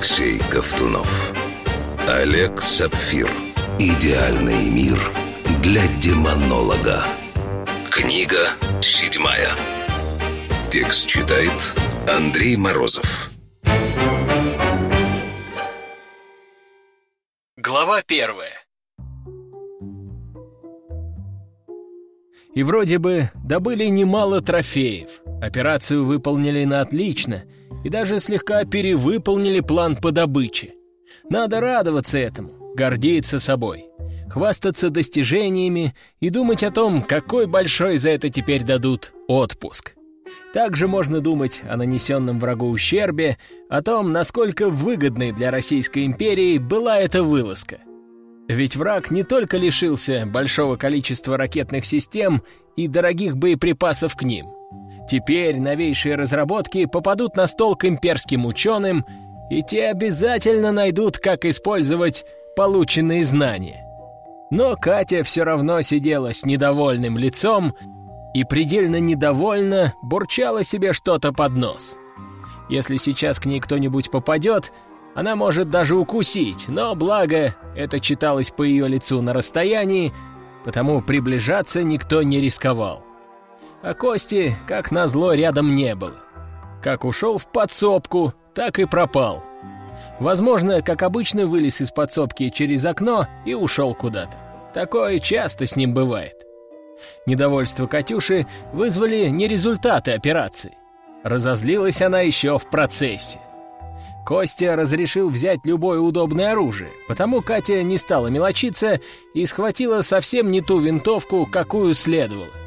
Алексей Ковтунов. Олег Сапфир. Идеальный мир для демонолога. Книга седьмая. Текст читает Андрей Морозов. Глава первая. И вроде бы добыли немало трофеев. Операцию выполнили на отлично и даже слегка перевыполнили план по добыче. Надо радоваться этому, гордиться собой, хвастаться достижениями и думать о том, какой большой за это теперь дадут отпуск. Также можно думать о нанесенном врагу ущербе, о том, насколько выгодной для Российской империи была эта вылазка — ведь враг не только лишился большого количества ракетных систем и дорогих боеприпасов к ним. Теперь новейшие разработки попадут на стол к имперским ученым, и те обязательно найдут, как использовать полученные знания. Но Катя все равно сидела с недовольным лицом и предельно недовольно бурчала себе что-то под нос. Если сейчас к ней кто-нибудь попадет — она может даже укусить, но благо это читалось по ее лицу на расстоянии, потому приближаться никто не рисковал. А Кости, как назло, рядом не было. Как ушел в подсобку, так и пропал. Возможно, как обычно, вылез из подсобки через окно и ушел куда-то. Такое часто с ним бывает. Недовольство Катюши вызвали не результаты операции. Разозлилась она еще в процессе. Костя разрешил взять любое удобное оружие, потому Катя не стала мелочиться и схватила совсем не ту винтовку, какую следовало.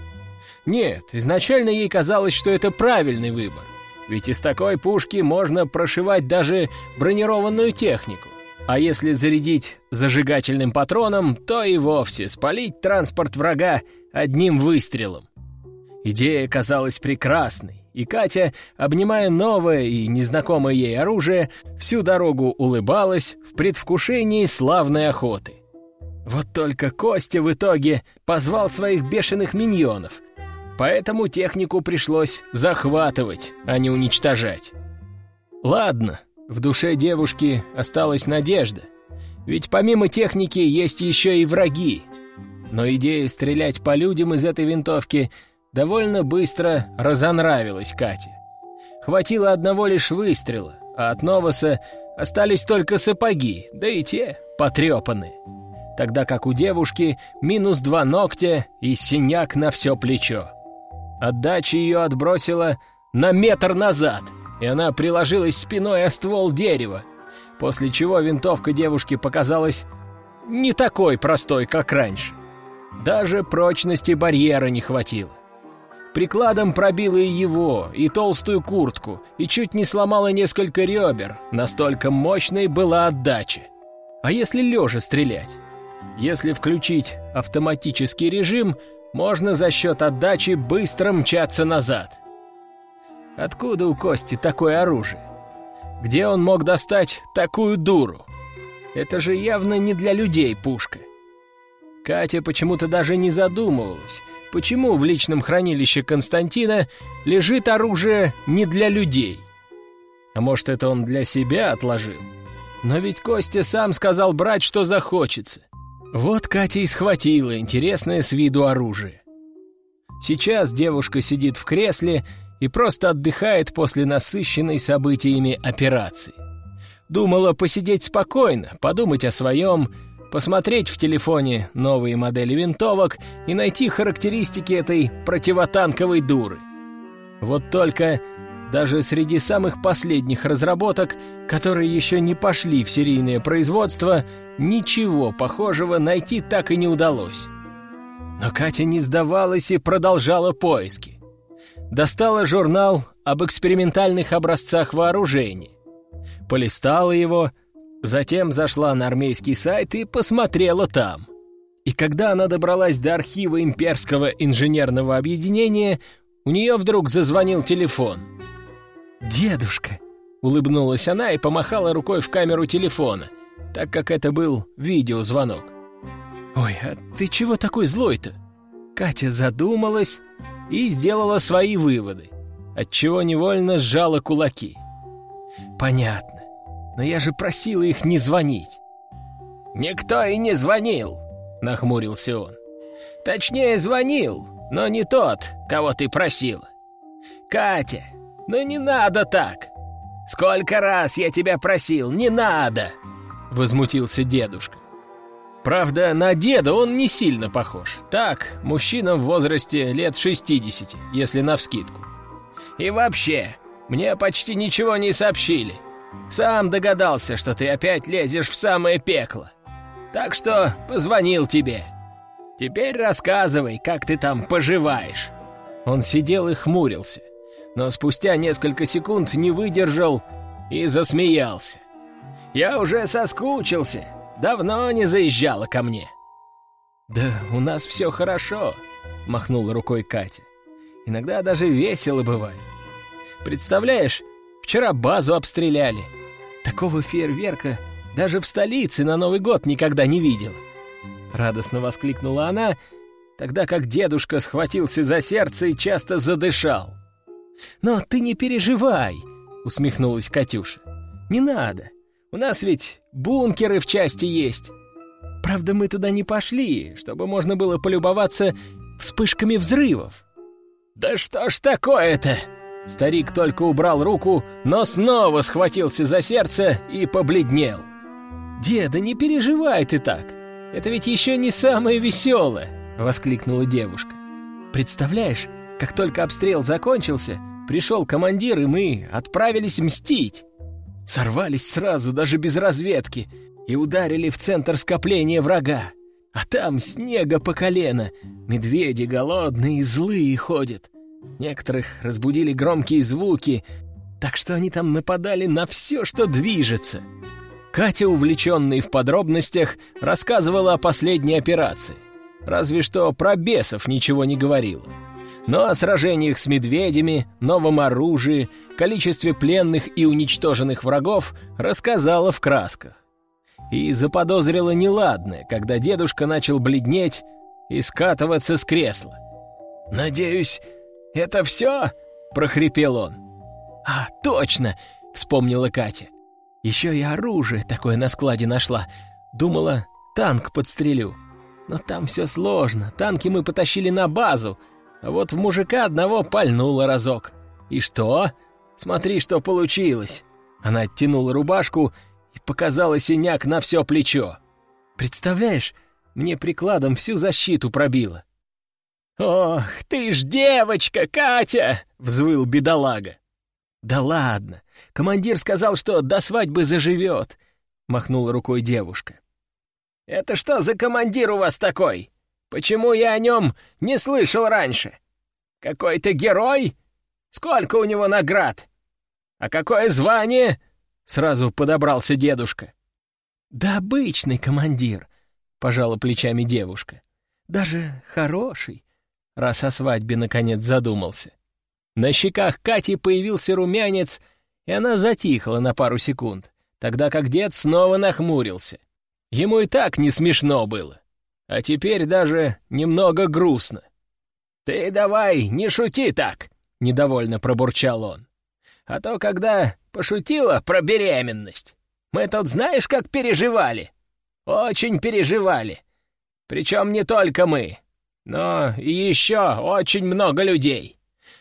Нет, изначально ей казалось, что это правильный выбор, ведь из такой пушки можно прошивать даже бронированную технику. А если зарядить зажигательным патроном, то и вовсе спалить транспорт врага одним выстрелом. Идея казалась прекрасной, и Катя, обнимая новое и незнакомое ей оружие, всю дорогу улыбалась в предвкушении славной охоты. Вот только Костя в итоге позвал своих бешеных миньонов, поэтому технику пришлось захватывать, а не уничтожать. Ладно, в душе девушки осталась надежда, ведь помимо техники есть еще и враги. Но идея стрелять по людям из этой винтовки – довольно быстро разонравилась Кате. Хватило одного лишь выстрела, а от Новоса остались только сапоги, да и те потрепаны. Тогда как у девушки минус два ногтя и синяк на все плечо. Отдача ее отбросила на метр назад, и она приложилась спиной о ствол дерева, после чего винтовка девушки показалась не такой простой, как раньше. Даже прочности барьера не хватило. Прикладом пробила и его, и толстую куртку, и чуть не сломала несколько ребер, настолько мощной была отдача. А если лежа стрелять? Если включить автоматический режим, можно за счет отдачи быстро мчаться назад. Откуда у Кости такое оружие? Где он мог достать такую дуру? Это же явно не для людей пушка. Катя почему-то даже не задумывалась, почему в личном хранилище Константина лежит оружие не для людей. А может, это он для себя отложил? Но ведь Костя сам сказал брать, что захочется. Вот Катя и схватила интересное с виду оружие. Сейчас девушка сидит в кресле и просто отдыхает после насыщенной событиями операции. Думала посидеть спокойно, подумать о своем, посмотреть в телефоне новые модели винтовок и найти характеристики этой противотанковой дуры. Вот только даже среди самых последних разработок, которые еще не пошли в серийное производство, ничего похожего найти так и не удалось. Но Катя не сдавалась и продолжала поиски. Достала журнал об экспериментальных образцах вооружения. Полистала его, Затем зашла на армейский сайт и посмотрела там. И когда она добралась до архива имперского инженерного объединения, у нее вдруг зазвонил телефон. «Дедушка!» — улыбнулась она и помахала рукой в камеру телефона, так как это был видеозвонок. «Ой, а ты чего такой злой-то?» Катя задумалась и сделала свои выводы, отчего невольно сжала кулаки. «Понятно. но я же просила их не звонить». «Никто и не звонил», — нахмурился он. «Точнее, звонил, но не тот, кого ты просила. Катя, ну не надо так! Сколько раз я тебя просил, не надо!» Возмутился дедушка. Правда, на деда он не сильно похож. Так, мужчина в возрасте лет 60, если навскидку. И вообще, мне почти ничего не сообщили. Сам догадался, что ты опять лезешь в самое пекло. Так что позвонил тебе. Теперь рассказывай, как ты там поживаешь». Он сидел и хмурился, но спустя несколько секунд не выдержал и засмеялся. «Я уже соскучился. Давно не заезжала ко мне». «Да у нас все хорошо», — махнула рукой Катя. «Иногда даже весело бывает. Представляешь, вчера базу обстреляли. Такого фейерверка даже в столице на Новый год никогда не видела. Радостно воскликнула она, тогда как дедушка схватился за сердце и часто задышал. «Но ты не переживай», — усмехнулась Катюша. «Не надо. У нас ведь бункеры в части есть. Правда, мы туда не пошли, чтобы можно было полюбоваться вспышками взрывов». «Да что ж такое-то?» Старик только убрал руку, но снова схватился за сердце и побледнел. «Деда, не переживай ты так. Это ведь еще не самое веселое!» — воскликнула девушка. «Представляешь, как только обстрел закончился, пришел командир, и мы отправились мстить. Сорвались сразу, даже без разведки, и ударили в центр скопления врага. А там снега по колено, медведи голодные и злые ходят. Некоторых разбудили громкие звуки, так что они там нападали на все, что движется. Катя, увлеченная в подробностях, рассказывала о последней операции. Разве что про бесов ничего не говорила. Но о сражениях с медведями, новом оружии, количестве пленных и уничтоженных врагов рассказала в красках. И заподозрила неладное, когда дедушка начал бледнеть и скатываться с кресла. «Надеюсь, это все?» — прохрипел он. «А, точно!» — вспомнила Катя. Еще и оружие такое на складе нашла. Думала, танк подстрелю. Но там все сложно. Танки мы потащили на базу. Вот в мужика одного пальнуло разок. И что? Смотри, что получилось. Она оттянула рубашку и показала синяк на все плечо. Представляешь, мне прикладом всю защиту пробило. «Ох, ты ж девочка, Катя!» — взвыл бедолага. «Да ладно, командир сказал, что до свадьбы заживет», — махнула рукой девушка. «Это что за командир у вас такой? Почему я о нем не слышал раньше? Какой-то герой? Сколько у него наград? А какое звание?» — сразу подобрался дедушка. «Да обычный командир», — пожала плечами девушка. «Даже хороший, раз о свадьбе наконец задумался». На щеках Кати появился румянец, и она затихла на пару секунд, тогда как дед снова нахмурился. Ему и так не смешно было, а теперь даже немного грустно. «Ты давай, не шути так!» — недовольно пробурчал он. «А то, когда пошутила про беременность, мы тут знаешь, как переживали? Очень переживали. Причем не только мы, но и еще очень много людей.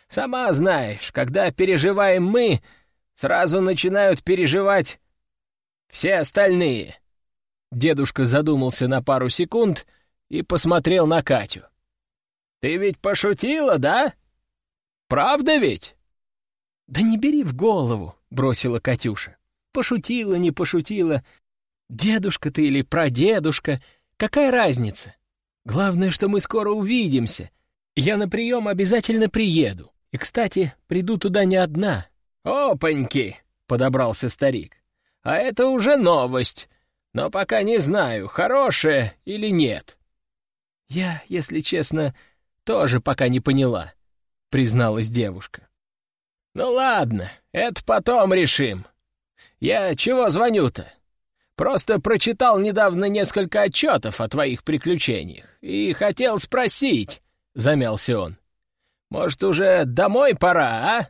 Сама знаешь, когда переживаем мы, сразу начинают переживать все остальные». Дедушка задумался на пару секунд и посмотрел на Катю. «Ты ведь пошутила, да? Правда ведь?» «Да не бери в голову», — бросила Катюша. «Пошутила, не пошутила. Дедушка ты или прадедушка, какая разница? Главное, что мы скоро увидимся. Я на прием обязательно приеду. И, кстати, приду туда не одна». «Опаньки!» — подобрался старик. «А это уже новость, но пока не знаю, хорошая или нет». «Я, если честно, тоже пока не поняла», — призналась девушка. «Ну ладно, это потом решим. Я чего звоню-то? Просто прочитал недавно несколько отчетов о твоих приключениях и хотел спросить», — замялся он. Может, уже домой пора, а?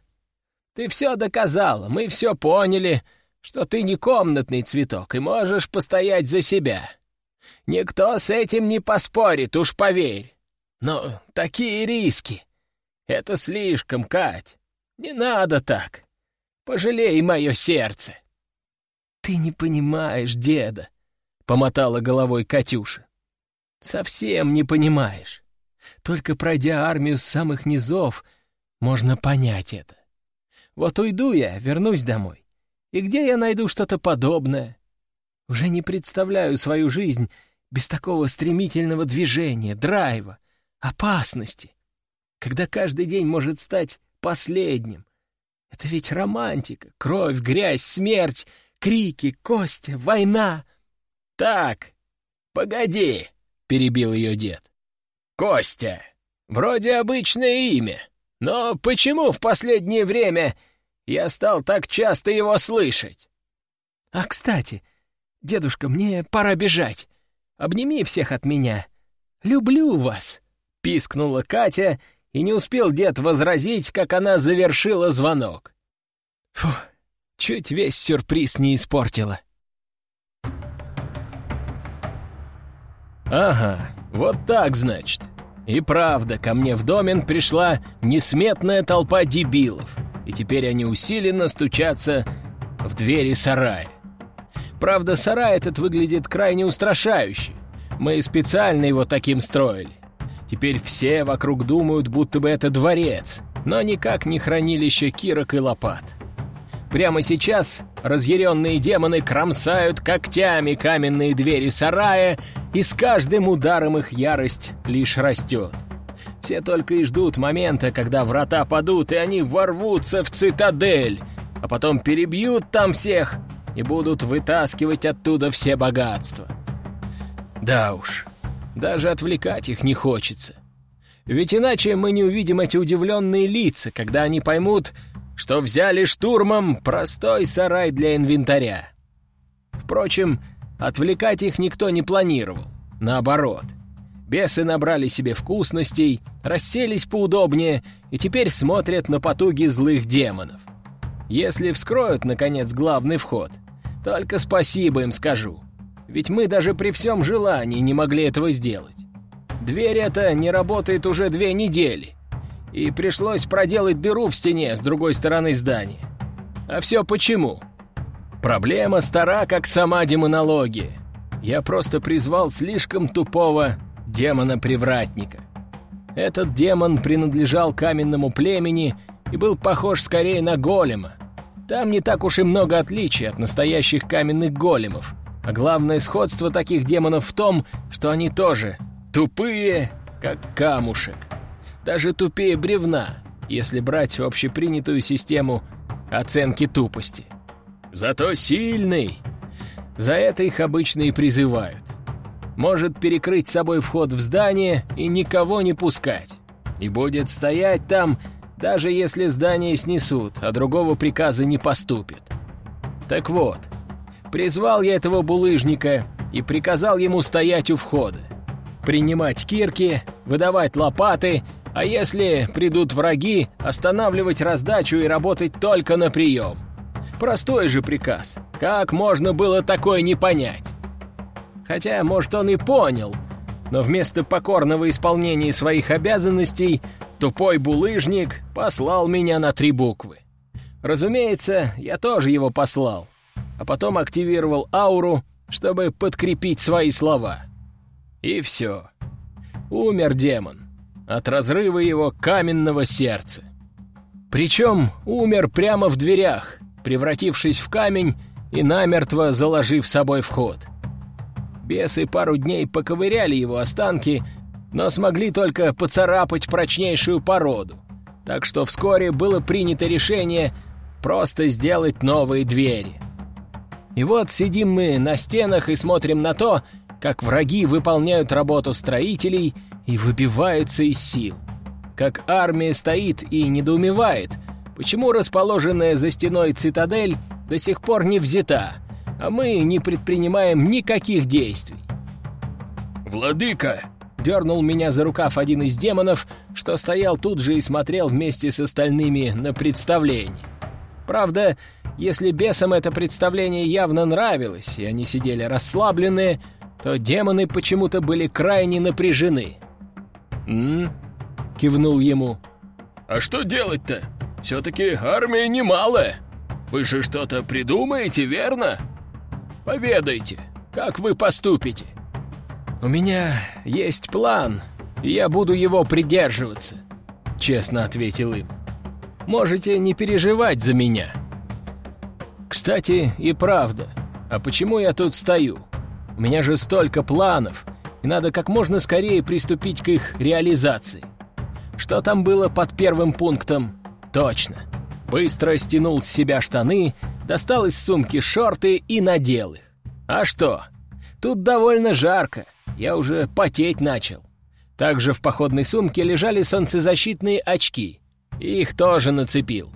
Ты все доказала, мы все поняли. что ты не комнатный цветок и можешь постоять за себя. Никто с этим не поспорит, уж поверь. Но такие риски. Это слишком, Кать. Не надо так. Пожалей мое сердце. Ты не понимаешь, деда, — помотала головой Катюша. Совсем не понимаешь. Только пройдя армию с самых низов, можно понять это. Вот уйду я, вернусь домой. И где я найду что-то подобное? Уже не представляю свою жизнь без такого стремительного движения, драйва, опасности, когда каждый день может стать последним. Это ведь романтика, кровь, грязь, смерть, крики, Костя, война. Так, погоди, — перебил ее дед. Костя, вроде обычное имя, но почему в последнее время я стал так часто его слышать? А, кстати, дедушка, мне пора бежать. Обними всех от меня. Люблю вас!» — пискнула Катя, и не успел дед возразить, как она завершила звонок. Фу, чуть весь сюрприз не испортила. Ага, вот так, значит. И правда, ко мне в домен пришла несметная толпа дебилов, и теперь они усиленно стучатся в двери сарая. Правда, сарай этот выглядит крайне устрашающе. Мы специально его таким строили. Теперь все вокруг думают, будто бы это дворец, но никак не хранилище кирок и лопат. Прямо сейчас разъяренные демоны кромсают когтями каменные двери сарая, и с каждым ударом их ярость лишь растет. Все только и ждут момента, когда врата падут, и они ворвутся в цитадель, а потом перебьют там всех и будут вытаскивать оттуда все богатства. Да уж, даже отвлекать их не хочется. Ведь иначе мы не увидим эти удивленные лица, когда они поймут, что взяли штурмом простой сарай для инвентаря. Впрочем, отвлекать их никто не планировал. Наоборот. Бесы набрали себе вкусностей, расселись поудобнее и теперь смотрят на потуги злых демонов. Если вскроют, наконец, главный вход, только спасибо им скажу. Ведь мы даже при всем желании не могли этого сделать. Дверь эта не работает уже две недели, и пришлось проделать дыру в стене с другой стороны здания. А все почему? Проблема стара, как сама демонология. Я просто призвал слишком тупого демона-привратника. Этот демон принадлежал каменному племени и был похож скорее на голема, там не так уж и много отличий от настоящих каменных големов. А главное сходство таких демонов в том, что они тоже тупые, как камушек. Даже тупее бревна, если брать общепринятую систему оценки тупости. Зато сильный. За это их обычно и призывают. Может перекрыть собой вход в здание и никого не пускать. И будет стоять там, даже если здание снесут, а другого приказа не поступит. Так вот, призвал я этого булыжника и приказал ему стоять у входа. Принимать кирки, выдавать лопаты, а если придут враги, останавливать раздачу и работать только на прием. Простой же приказ. Как можно было такое не понять? Хотя, может, он и понял, но вместо покорного исполнения своих обязанностей Тупой булыжник послал меня на три буквы. Разумеется, я тоже его послал, а потом активировал ауру, чтобы подкрепить свои слова. И все. Умер демон от разрыва его каменного сердца. Причем умер прямо в дверях, превратившись в камень и намертво заложив собой вход. Бесы пару дней поковыряли его останки, но смогли только поцарапать прочнейшую породу. Так что вскоре было принято решение просто сделать новые двери. И вот сидим мы на стенах и смотрим на то, как враги выполняют работу строителей и выбиваются из сил. Как армия стоит и недоумевает, почему расположенная за стеной цитадель до сих пор не взята, а мы не предпринимаем никаких действий. «Владыка!» Дернул меня за рукав один из демонов, что стоял тут же и смотрел вместе с остальными на представление. Правда, если бесам это представление явно нравилось, и они сидели расслабленные, то демоны почему-то были крайне напряжены. «М?», кивнул ему. «А что делать-то? Все-таки армия немалая. Вы же что-то придумаете, верно? Поведайте, как вы поступите?» «У меня есть план, и я буду его придерживаться», — честно ответил им. «Можете не переживать за меня». «Кстати, и правда, а почему я тут стою? У меня же столько планов, и надо как можно скорее приступить к их реализации. Что там было под первым пунктом? Точно. Быстро стянул с себя штаны, достал из сумки шорты и надел их. А что? Тут довольно жарко, я уже потеть начал. Также в походной сумке лежали солнцезащитные очки. Их тоже нацепил.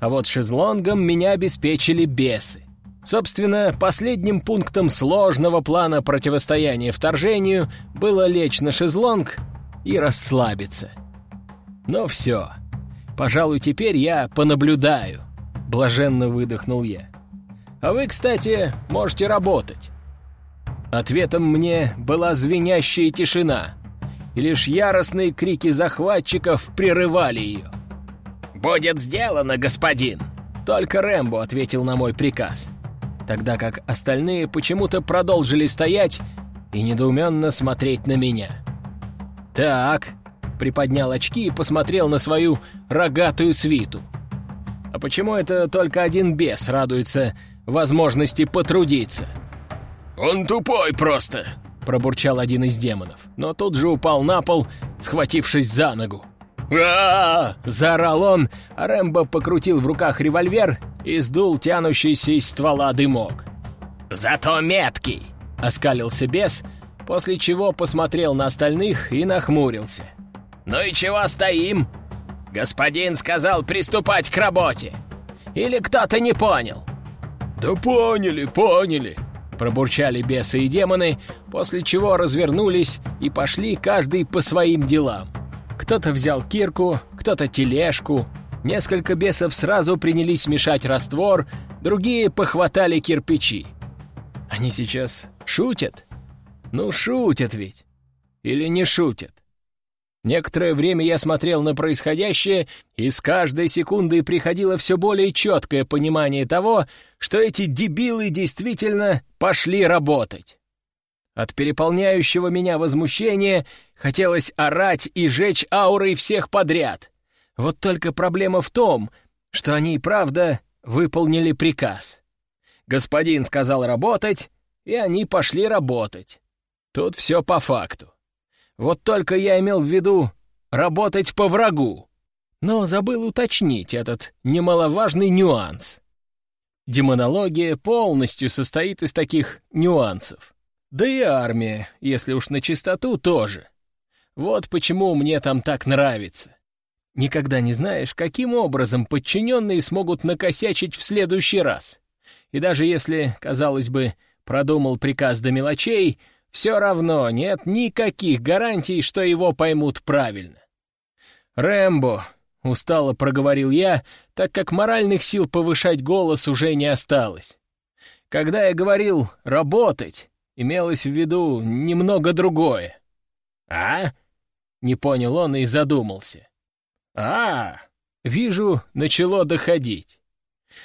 А вот шезлонгом меня обеспечили бесы. Собственно, последним пунктом сложного плана противостояния вторжению было лечь на шезлонг и расслабиться. Но все. Пожалуй, теперь я понаблюдаю. Блаженно выдохнул я. А вы, кстати, можете работать. Ответом мне была звенящая тишина, и лишь яростные крики захватчиков прерывали ее. «Будет сделано, господин!» Только Рэмбо ответил на мой приказ, тогда как остальные почему-то продолжили стоять и недоуменно смотреть на меня. «Так», — приподнял очки и посмотрел на свою рогатую свиту. «А почему это только один бес радуется возможности потрудиться?» «Он тупой просто!» — пробурчал один из демонов, но тут же упал на пол, схватившись за ногу. а, заорал он, а Рэмбо покрутил в руках револьвер и сдул тянущийся из ствола дымок. «Зато меткий!» — оскалился бес, после чего посмотрел на остальных и нахмурился. «Ну и чего стоим? Господин сказал приступать к работе. Или кто-то не понял?» «Да поняли, поняли!» Пробурчали бесы и демоны, после чего развернулись и пошли каждый по своим делам. Кто-то взял кирку, кто-то тележку. Несколько бесов сразу принялись мешать раствор, другие похватали кирпичи. Они сейчас шутят? Ну, шутят ведь. Или не шутят? Некоторое время я смотрел на происходящее, и с каждой секундой приходило все более четкое понимание того, что эти дебилы действительно пошли работать. От переполняющего меня возмущения хотелось орать и жечь аурой всех подряд. Вот только проблема в том, что они и правда выполнили приказ. Господин сказал работать, и они пошли работать. Тут все по факту. Вот только я имел в виду работать по врагу. Но забыл уточнить этот немаловажный нюанс. Демонология полностью состоит из таких нюансов. Да и армия, если уж на чистоту, тоже. Вот почему мне там так нравится. Никогда не знаешь, каким образом подчиненные смогут накосячить в следующий раз. И даже если, казалось бы, продумал приказ до мелочей — все равно нет никаких гарантий, что его поймут правильно. «Рэмбо», — устало проговорил я, так как моральных сил повышать голос уже не осталось. Когда я говорил «работать», имелось в виду немного другое. «А?» — не понял он и задумался. «А, вижу, начало доходить».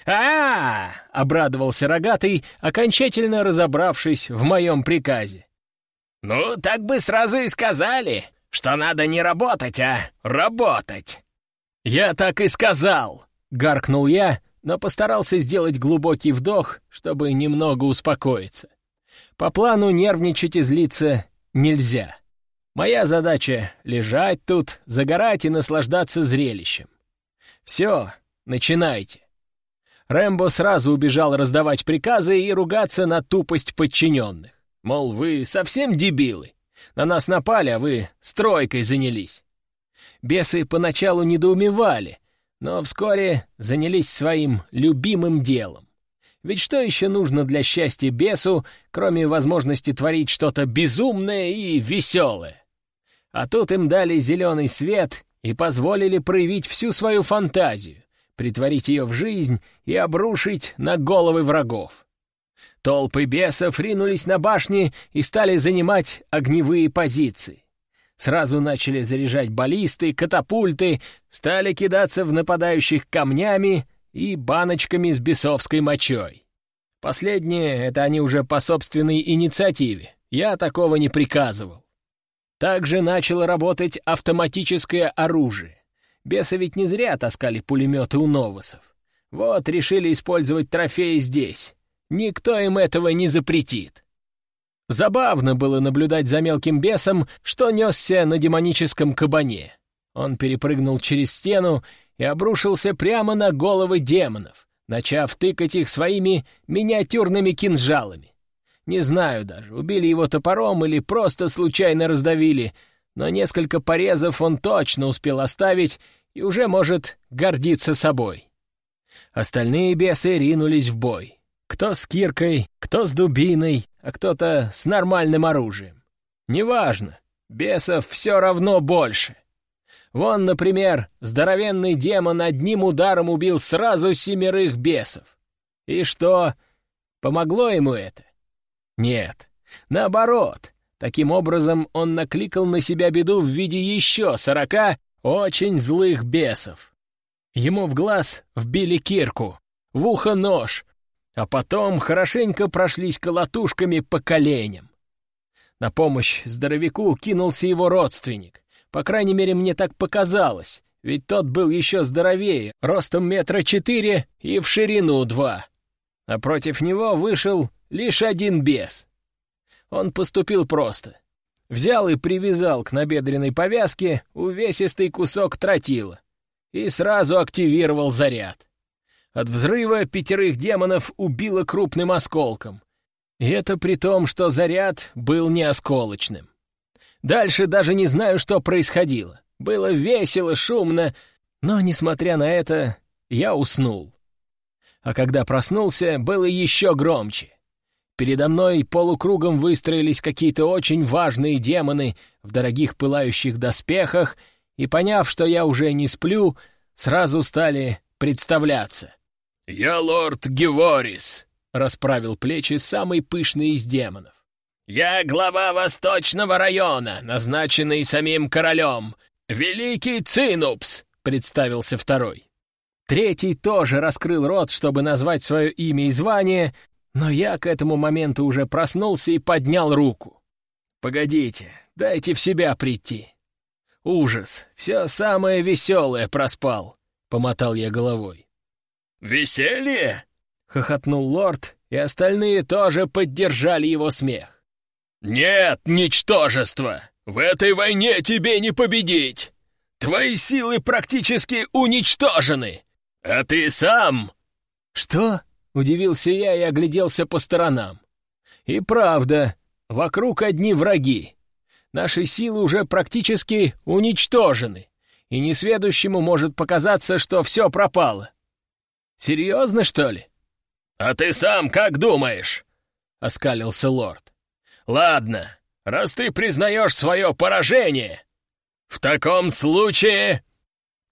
«А!» — обрадовался рогатый, окончательно разобравшись в моем приказе. «Ну, так бы сразу и сказали, что надо не работать, а работать!» «Я так и сказал!» — гаркнул я, но постарался сделать глубокий вдох, чтобы немного успокоиться. По плану нервничать и злиться нельзя. Моя задача — лежать тут, загорать и наслаждаться зрелищем. Все, начинайте. Рэмбо сразу убежал раздавать приказы и ругаться на тупость подчиненных. Мол, вы совсем дебилы. На нас напали, а вы стройкой занялись. Бесы поначалу недоумевали, но вскоре занялись своим любимым делом. Ведь что еще нужно для счастья бесу, кроме возможности творить что-то безумное и веселое? А тут им дали зеленый свет и позволили проявить всю свою фантазию, притворить ее в жизнь и обрушить на головы врагов. Толпы бесов ринулись на башни и стали занимать огневые позиции. Сразу начали заряжать баллисты, катапульты, стали кидаться в нападающих камнями и баночками с бесовской мочой. Последнее — это они уже по собственной инициативе. Я такого не приказывал. Также начало работать автоматическое оружие. Бесы ведь не зря таскали пулеметы у новосов. Вот решили использовать трофеи здесь. Никто им этого не запретит. Забавно было наблюдать за мелким бесом, что несся на демоническом кабане. Он перепрыгнул через стену и обрушился прямо на головы демонов, начав тыкать их своими миниатюрными кинжалами. Не знаю даже, убили его топором или просто случайно раздавили, но несколько порезов он точно успел оставить и уже может гордиться собой. Остальные бесы ринулись в бой. Кто с киркой, кто с дубиной, а кто-то с нормальным оружием. Неважно, бесов все равно больше. Вон, например, здоровенный демон одним ударом убил сразу семерых бесов. И что, помогло ему это? Нет, наоборот. Таким образом, он накликал на себя беду в виде еще сорока очень злых бесов. Ему в глаз вбили кирку, в ухо нож, а потом хорошенько прошлись колотушками по коленям. На помощь здоровяку кинулся его родственник. По крайней мере, мне так показалось, ведь тот был еще здоровее, ростом метра четыре и в ширину два. А против него вышел лишь один бес. Он поступил просто. Взял и привязал к набедренной повязке увесистый кусок тротила и сразу активировал заряд. От взрыва пятерых демонов убило крупным осколком. И это при том, что заряд был не осколочным. Дальше даже не знаю, что происходило. Было весело, шумно, но, несмотря на это, я уснул. А когда проснулся, было еще громче. Передо мной полукругом выстроились какие-то очень важные демоны в дорогих пылающих доспехах, и, поняв, что я уже не сплю, сразу стали представляться. «Я лорд Геворис», — расправил плечи самый пышный из демонов. «Я глава Восточного района, назначенный самим королем. Великий Цинупс!» — представился второй. Третий тоже раскрыл рот, чтобы назвать свое имя и звание, но я к этому моменту уже проснулся и поднял руку. «Погодите, дайте в себя прийти». «Ужас, все самое веселое проспал», — помотал я головой. «Веселье?» — хохотнул лорд, и остальные тоже поддержали его смех. «Нет, ничтожество! В этой войне тебе не победить! Твои силы практически уничтожены! А ты сам...» «Что?» — удивился я и огляделся по сторонам. «И правда, вокруг одни враги. Наши силы уже практически уничтожены, и несведущему может показаться, что все пропало. Серьезно, что ли?» «А ты сам как думаешь?» — оскалился лорд. Ладно, раз ты признаешь свое поражение, в таком случае...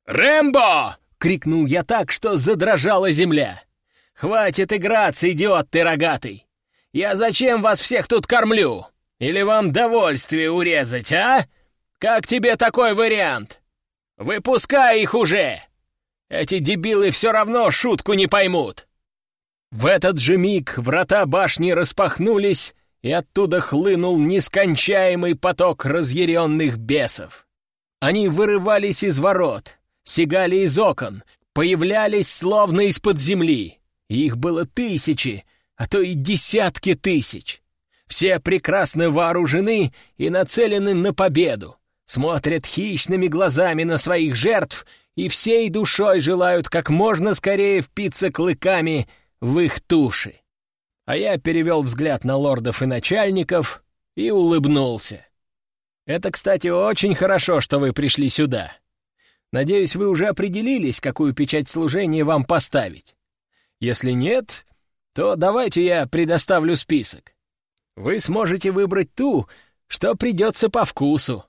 «Рэмбо!» — крикнул я так, что задрожала земля. «Хватит играться, идиот ты рогатый! Я зачем вас всех тут кормлю? Или вам довольствие урезать, а? Как тебе такой вариант? Выпускай их уже! Эти дебилы все равно шутку не поймут!» В этот же миг врата башни распахнулись, и оттуда хлынул нескончаемый поток разъяренных бесов. Они вырывались из ворот, сигали из окон, появлялись словно из-под земли. Их было тысячи, а то и десятки тысяч. Все прекрасно вооружены и нацелены на победу, смотрят хищными глазами на своих жертв и всей душой желают как можно скорее впиться клыками в их туши а я перевел взгляд на лордов и начальников и улыбнулся. «Это, кстати, очень хорошо, что вы пришли сюда. Надеюсь, вы уже определились, какую печать служения вам поставить. Если нет, то давайте я предоставлю список. Вы сможете выбрать ту, что придется по вкусу».